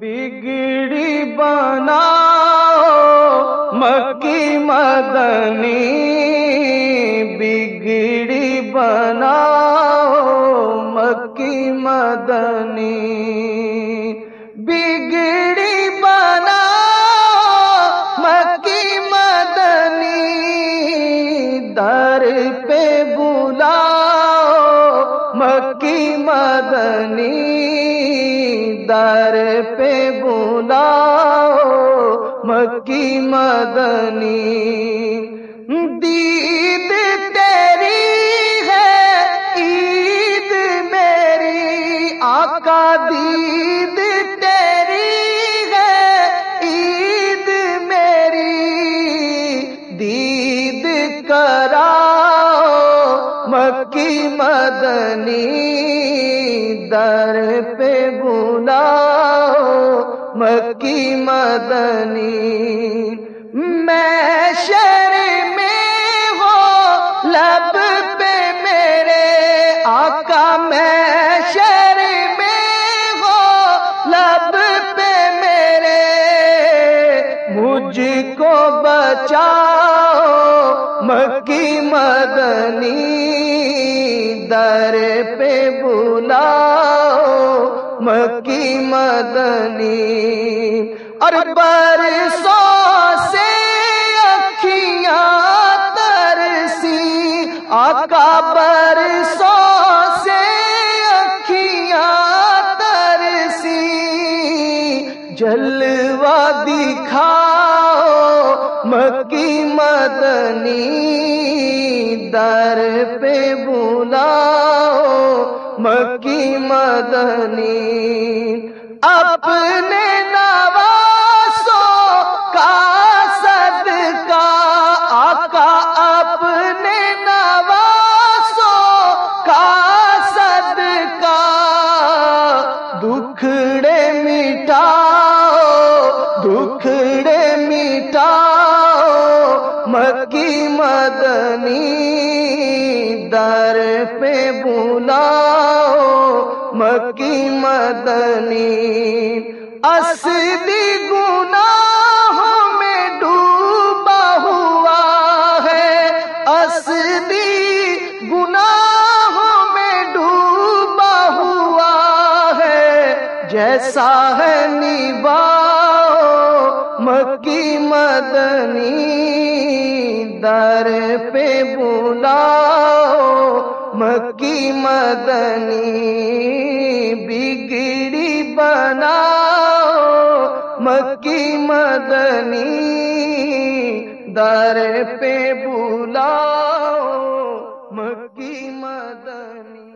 بگڑی بنا مکی مدنی، بگڑی بنا مکی مدنی۔ بگڑی بنا مکی مدنی، در پہ بلا مکی مدنی۔ در پہ بلاؤ مکی مدنی۔ دید تیری ہے عید میری۔ آقا دید مکی مدنی در پہ بلا مکی مدنی۔ میں شر میں ہو لب پہ میرے آقا، میں شر میں ہو لب پہ میرے، مجھ کو بچاؤ مکی مدنی در پہ بلاؤ، مکی مدنی۔ اور برسوں سے اکھیاں ترسی، آقا برسوں سے اکھیاں ترسی۔ جلوہ دکھاؤ مکی مدنی در پہ بلاؤ، مکی مدنی۔ اپنے نواسوں کا صدقہ، آقا اپنے نواسوں کا صدقہ۔ دکھڑے مٹاؤ دکھڑے مٹاؤ۔ مکی مدنی در پہ بلاؤ، مکی مدنی۔ اصلی گناہوں میں ڈوبا ہوا ہے۔ اصلی گناہوں میں ڈوبا ہوا ہے۔ جیسا ہے نباؤ مکی مدنی در پہ بلاؤ، مکی مدنی بگڑی بناؤ، مکی مدنی در پہ بلاؤ، مکی مدنی۔